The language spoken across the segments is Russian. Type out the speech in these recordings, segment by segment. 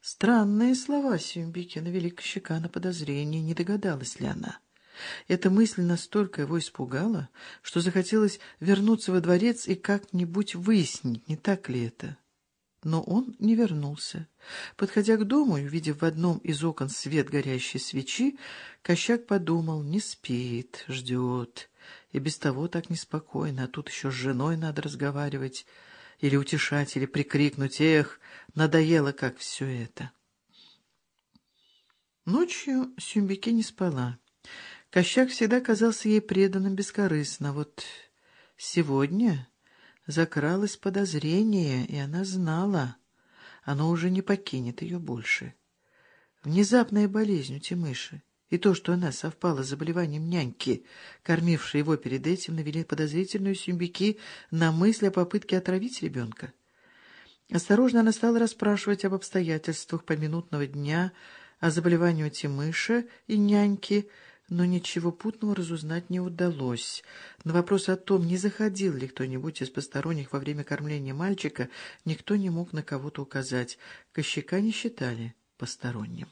Странные слова Сюмбики навели Кощака на подозрение, не догадалась ли она. Эта мысль настолько его испугала, что захотелось вернуться во дворец и как-нибудь выяснить, не так ли это. Но он не вернулся. Подходя к дому и увидев в одном из окон свет горящей свечи, Кощак подумал, не спит, ждет. И без того так неспокойно, а тут еще с женой надо разговаривать или утешать, или прикрикнуть «Эх, надоело как все это!» Ночью Сюмбике не спала. Кощак всегда казался ей преданным бескорыстно. Вот сегодня закралось подозрение, и она знала, оно уже не покинет ее больше. Внезапная болезнь у Тимыши и то, что она совпала с заболеванием няньки, кормившей его перед этим, навели подозрительную сюмбики на мысль о попытке отравить ребенка. Осторожно она стала расспрашивать об обстоятельствах поминутного дня, о заболевании Тимыша и няньки, но ничего путного разузнать не удалось. На вопрос о том, не заходил ли кто-нибудь из посторонних во время кормления мальчика, никто не мог на кого-то указать. Кощака не считали посторонним.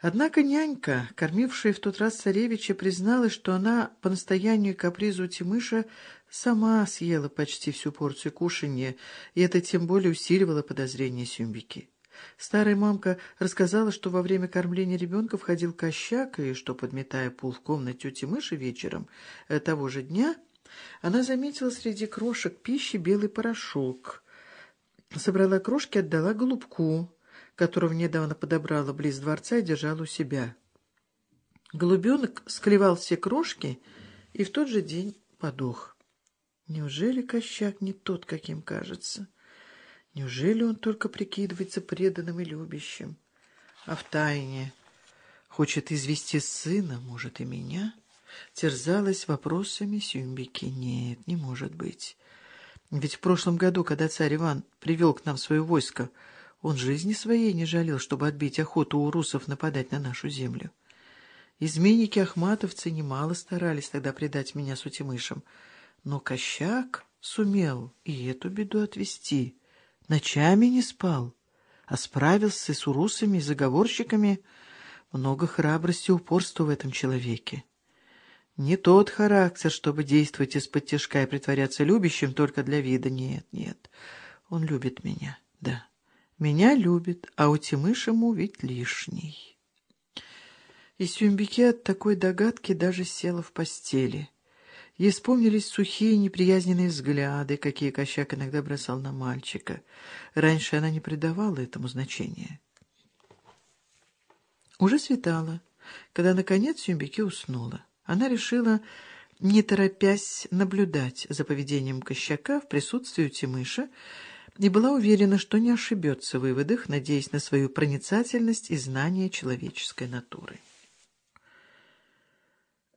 Однако нянька, кормившая в тот раз царевича, призналась, что она по настоянию капризу Тимыша сама съела почти всю порцию кушанья, и это тем более усиливало подозрения Сюмбики. Старая мамка рассказала, что во время кормления ребенка входил кощак, и что, подметая пол в комнате у Тимыши вечером э, того же дня, она заметила среди крошек пищи белый порошок. Собрала крошки, отдала голубку которого недавно подобрала близ дворца и держала у себя. Голубенок склевал все крошки и в тот же день подох. Неужели Кощак не тот, каким кажется? Неужели он только прикидывается преданным и любящим? А в тайне хочет извести сына, может, и меня? Терзалась вопросами Сюмбики. Нет, не может быть. Ведь в прошлом году, когда царь Иван привел к нам свое войско, он жизни своей не жалел, чтобы отбить охоту у русов нападать на нашу землю. Изменники-ахматовцы немало старались тогда предать меня сутимышам, но Кощак сумел и эту беду отвести. Ночами не спал, а справился с урусами и заговорщиками. Много храбрости и упорства в этом человеке. Не тот характер, чтобы действовать из-под тяжка и притворяться любящим только для вида. Нет, нет, он любит меня, да. Меня любит, а у Тимышему ведь лишний. И Сюмбике от такой догадки даже села в постели. Ей вспомнились сухие неприязненные взгляды, какие Кощак иногда бросал на мальчика. Раньше она не придавала этому значения. Уже светало, когда, наконец, Сюмбике уснула. Она решила, не торопясь, наблюдать за поведением Кощака в присутствии Тимыша, и была уверена, что не ошибется в выводах, надеясь на свою проницательность и знание человеческой натуры.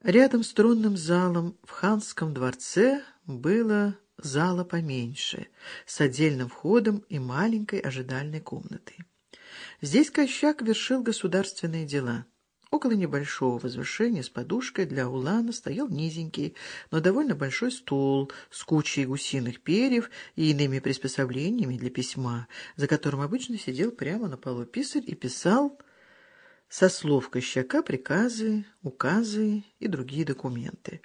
Рядом с тронным залом в ханском дворце было зала поменьше, с отдельным входом и маленькой ожидальной комнатой. Здесь Кощак вершил государственные дела — Около небольшого возвышения с подушкой для улана стоял низенький, но довольно большой стол с кучей гусиных перьев и иными приспособлениями для письма, за которым обычно сидел прямо на полу писарь и писал со слов Кощака приказы, указы и другие документы.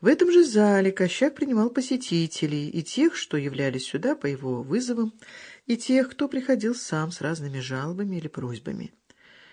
В этом же зале Кощак принимал посетителей, и тех, что являлись сюда по его вызовам, и тех, кто приходил сам с разными жалобами или просьбами.